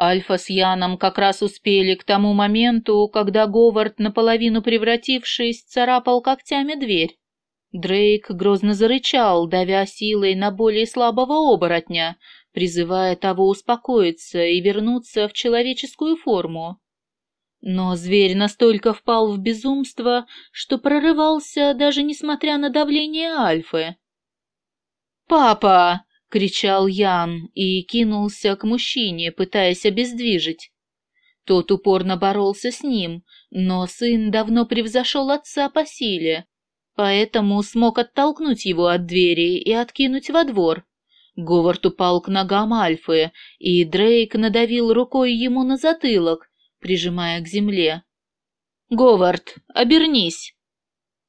Альфа с Яном как раз успели к тому моменту, когда Говард, наполовину превратившись, царапал когтями дверь. Дрейк грозно зарычал, давя силой на более слабого оборотня, призывая того успокоиться и вернуться в человеческую форму. Но зверь настолько впал в безумство, что прорывался, даже несмотря на давление Альфы. «Папа!» — кричал Ян и кинулся к мужчине, пытаясь обездвижить. Тот упорно боролся с ним, но сын давно превзошел отца по силе, поэтому смог оттолкнуть его от двери и откинуть во двор. Говард упал к ногам Альфы, и Дрейк надавил рукой ему на затылок, прижимая к земле. «Говард, обернись!»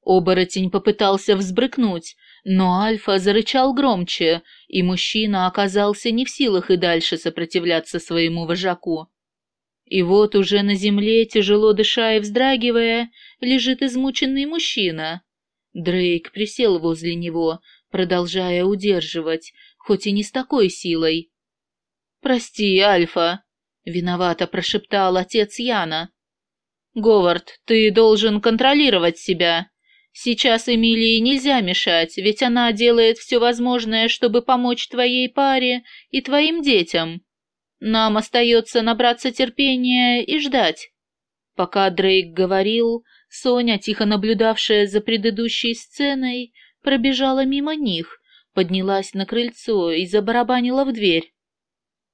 Оборотень попытался взбрыкнуть, но Альфа зарычал громче, и мужчина оказался не в силах и дальше сопротивляться своему вожаку. И вот уже на земле, тяжело дыша и вздрагивая, лежит измученный мужчина. Дрейк присел возле него, продолжая удерживать, хоть и не с такой силой. «Прости, Альфа», — виновато прошептал отец Яна. «Говард, ты должен контролировать себя. Сейчас Эмилии нельзя мешать, ведь она делает все возможное, чтобы помочь твоей паре и твоим детям. Нам остается набраться терпения и ждать». Пока Дрейк говорил, Соня, тихо наблюдавшая за предыдущей сценой, пробежала мимо них, поднялась на крыльцо и забарабанила в дверь.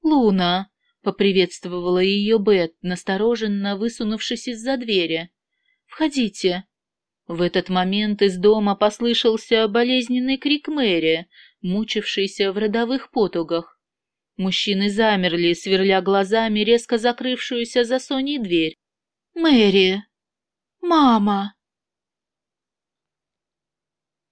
«Луна!» — поприветствовала ее Бет, настороженно высунувшись из-за двери. «Входите!» В этот момент из дома послышался болезненный крик Мэри, мучившийся в родовых потугах. Мужчины замерли, сверля глазами резко закрывшуюся за Соней дверь. «Мэри! Мама!»